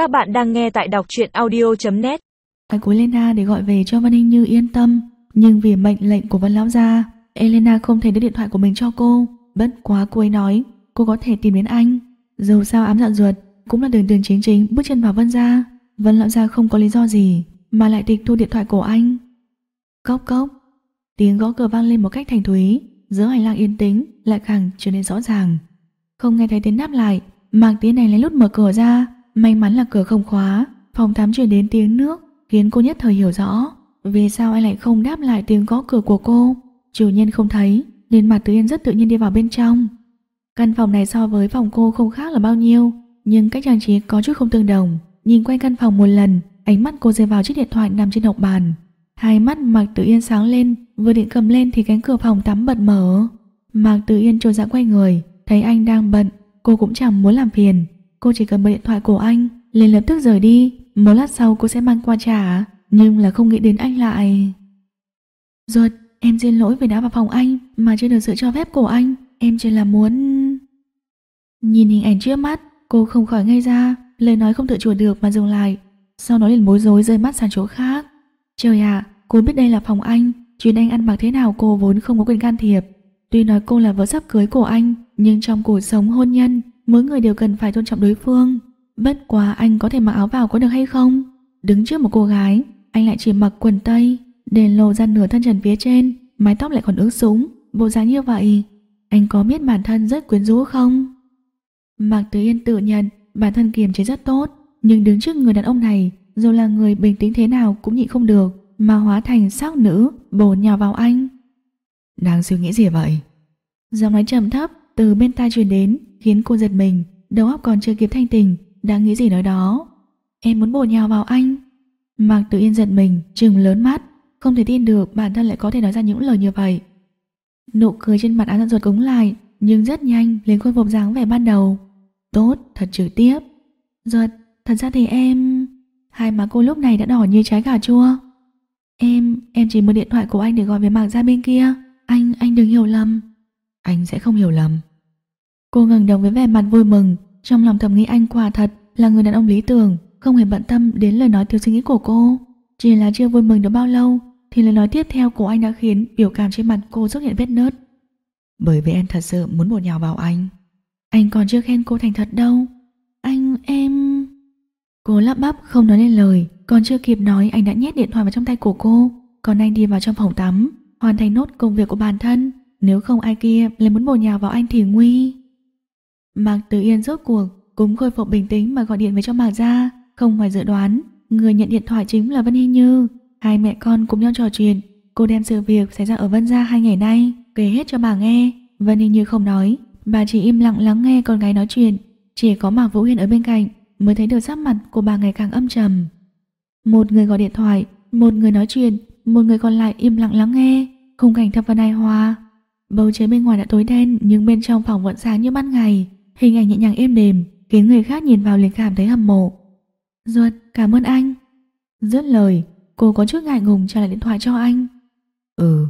Các bạn đang nghe tại đọc truyện audio.net Anh của Elena để gọi về cho Văn Hình Như yên tâm. Nhưng vì mệnh lệnh của Văn Lão Gia, Elena không thể đưa điện thoại của mình cho cô. Bất quá cô ấy nói, Cô có thể tìm đến anh. Dù sao ám dặn ruột, Cũng là đường đường chính chính bước chân vào Vân Gia. Vân Lão Gia không có lý do gì Mà lại tịch thu điện thoại của anh. Cốc cốc, Tiếng gõ cửa vang lên một cách thành thúy. Giữa hành lang yên tĩnh, lại càng trở nên rõ ràng. Không nghe thấy tiếng đáp lại, Mạc Tiến này lấy lút mở cửa ra. May mắn là cửa không khóa. Phòng tắm truyền đến tiếng nước, Khiến cô nhất thời hiểu rõ. Vì sao anh lại không đáp lại tiếng gõ cửa của cô? Chủ nhân không thấy, Nên mặt Tứ Yên rất tự nhiên đi vào bên trong. Căn phòng này so với phòng cô không khác là bao nhiêu, Nhưng cách trang trí có chút không tương đồng. Nhìn quanh căn phòng một lần, Ánh mắt cô rơi vào chiếc điện thoại nằm trên hộc bàn. Hai mắt Mạc Tử Yên sáng lên, Vừa định cầm lên thì cánh cửa phòng tắm bật mở. Mạc Tử Yên trồi dạ quay người, Thấy anh đang bận, Cô cũng chẳng muốn làm phiền. Cô chỉ cần bật điện thoại của anh, liền lập tức rời đi. Một lát sau cô sẽ mang qua trả, Nhưng là không nghĩ đến anh lại. Ruột, Em xin lỗi vì đã vào phòng anh, Mà chưa được sự cho phép của anh. Em chỉ là muốn Nhìn hình ảnh trước mắt. Cô không khỏi ngây ra, Lời nói không tự chủ được mà dừng lại. Sau đó liền bối rối rơi mắt sang chỗ khác. Trời ạ, cô biết đây là phòng anh. Chuyện anh ăn mặc thế nào cô vốn không có quyền can thiệp. Tuy nói cô là vợ sắp cưới của anh, Nhưng trong cuộc sống hôn nhân Mỗi người đều cần phải tôn trọng đối phương. Bất quá anh có thể mặc áo vào có được hay không? Đứng trước một cô gái Anh lại chỉ mặc quần tây Để lộ ra nửa thân trần phía trên Mái tóc lại còn ướt súng Bộ dáng như vậy. Anh có biết bản thân rất quyến rũ không? Mạc Tử Yên tự nhận Bản thân kiềm chế rất tốt Nhưng đứng trước người đàn ông này Dù là người bình tĩnh thế nào cũng nhịn không được Mà hóa thành sắc nữ Bổ nhào vào anh. Đang suy nghĩ gì vậy? Giọng nói trầm thấp từ bên tai truyền đến khiến cô giật mình, đầu óc còn chưa kịp thanh tình, đang nghĩ gì nói đó. Em muốn bổ nhào vào anh. Mạc Tử Yên giật mình, trừng lớn mắt, không thể tin được bản thân lại có thể nói ra những lời như vậy. Nụ cười trên mặt án ruột cứng lại, nhưng rất nhanh liền khôi phục dáng vẻ ban đầu. Tốt, thật trực tiếp. Ruột, thật ra thì em... Hai má cô lúc này đã đỏ như trái cà chua. Em, em chỉ mượn điện thoại của anh để gọi về Mạc ra bên kia. Anh, anh đừng hiểu lầm. Anh sẽ không hiểu lầm. Cô ngẩng đầu với vẻ mặt vui mừng, trong lòng thầm nghĩ anh quả thật là người đàn ông lý tưởng, không hề bận tâm đến lời nói thiếu suy nghĩ của cô. Chỉ là chưa vui mừng được bao lâu, thì lời nói tiếp theo của anh đã khiến biểu cảm trên mặt cô xuất hiện vết nứt. Bởi vì em thật sự muốn bổ nhào vào anh. Anh còn chưa khen cô thành thật đâu. Anh, em... Cô lắp bắp không nói lên lời, còn chưa kịp nói anh đã nhét điện thoại vào trong tay của cô. Còn anh đi vào trong phòng tắm, hoàn thành nốt công việc của bản thân. Nếu không ai kia lại muốn bổ nhào vào anh thì nguy. Mạc Tử Yên rốt cuộc cũng khôi phục bình tĩnh mà gọi điện về cho Mạc gia, không ngoài dự đoán, người nhận điện thoại chính là Vân Hy Như. Hai mẹ con cùng nhau trò chuyện, cô đem sự việc xảy ra ở Vân gia hai ngày nay kể hết cho bà nghe. Vân Hy Như không nói, bà chỉ im lặng lắng nghe con gái nói chuyện, chỉ có Mạc Vũ Hiên ở bên cạnh mới thấy được sắc mặt của bà ngày càng âm trầm. Một người gọi điện thoại, một người nói chuyện, một người còn lại im lặng lắng nghe, khung cảnh thập phần hài hòa. Bầu trời bên ngoài đã tối đen nhưng bên trong phòng vẫn sáng như ban ngày. Hình ảnh nhẹ nhàng êm đềm khiến người khác nhìn vào liền cảm thấy hâm mộ. Duật, cảm ơn anh. Dứt lời, cô có chút ngại ngùng trả lại điện thoại cho anh. Ừ.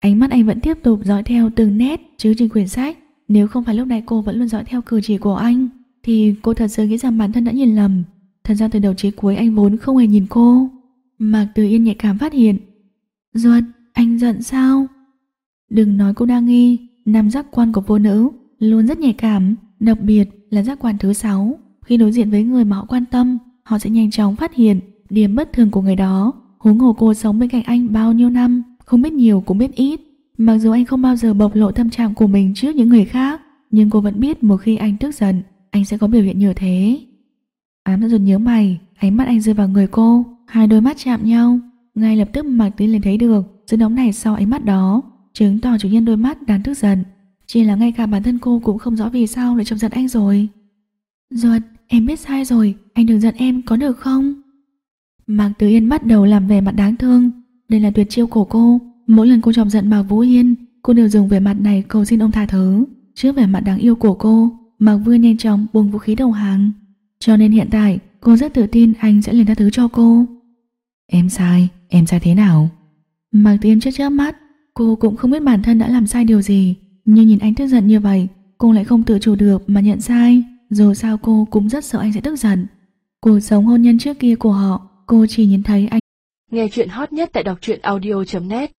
Ánh mắt anh vẫn tiếp tục dõi theo từng nét chứ trên quyển sách. Nếu không phải lúc này cô vẫn luôn dõi theo cử chỉ của anh, thì cô thật sự nghĩ rằng bản thân đã nhìn lầm. Thật ra từ đầu chí cuối anh vốn không hề nhìn cô. Mạc Từ Yên nhạy cảm phát hiện. Duật, anh giận sao? Đừng nói cô đang nghi, nằm giác quan của phụ nữ luôn rất nhạy cảm, đặc biệt là giác quan thứ sáu. Khi đối diện với người mà họ quan tâm, họ sẽ nhanh chóng phát hiện điểm bất thường của người đó. Huống hồ cô sống bên cạnh anh bao nhiêu năm, không biết nhiều cũng biết ít. Mặc dù anh không bao giờ bộc lộ tâm trạng của mình trước những người khác, nhưng cô vẫn biết một khi anh tức giận, anh sẽ có biểu hiện như thế. Ám dần nhớ mày, ánh mắt anh rơi vào người cô, hai đôi mắt chạm nhau. Ngay lập tức Mạc Tiến liền thấy được sự nóng này sau ánh mắt đó, chứng tỏ chủ nhân đôi mắt đang tức giận. Chỉ là ngay cả bản thân cô cũng không rõ vì sao lại chọc giận anh rồi. Ruột, em biết sai rồi, anh đừng giận em có được không? Mạc Tử Yên bắt đầu làm vẻ mặt đáng thương. Đây là tuyệt chiêu của cô. Mỗi lần cô chọc giận Mạc Vũ Yên, cô đều dùng vẻ mặt này cầu xin ông tha thứ. Trước vẻ mặt đáng yêu của cô, Mạc Vương nhanh chóng buông vũ khí đầu hàng. Cho nên hiện tại, cô rất tự tin anh sẽ liền tha thứ cho cô. Em sai, em sai thế nào? Mạc Tử Yên chớp chớp mắt, cô cũng không biết bản thân đã làm sai điều gì. Nhưng nhìn anh tức giận như vậy Cô lại không tự chủ được mà nhận sai Dù sao cô cũng rất sợ anh sẽ tức giận. Cuộc sống hôn nhân trước kia của họ, cô chỉ nhìn thấy anh. Nghe chuyện hot nhất tại đọc truyện audio.net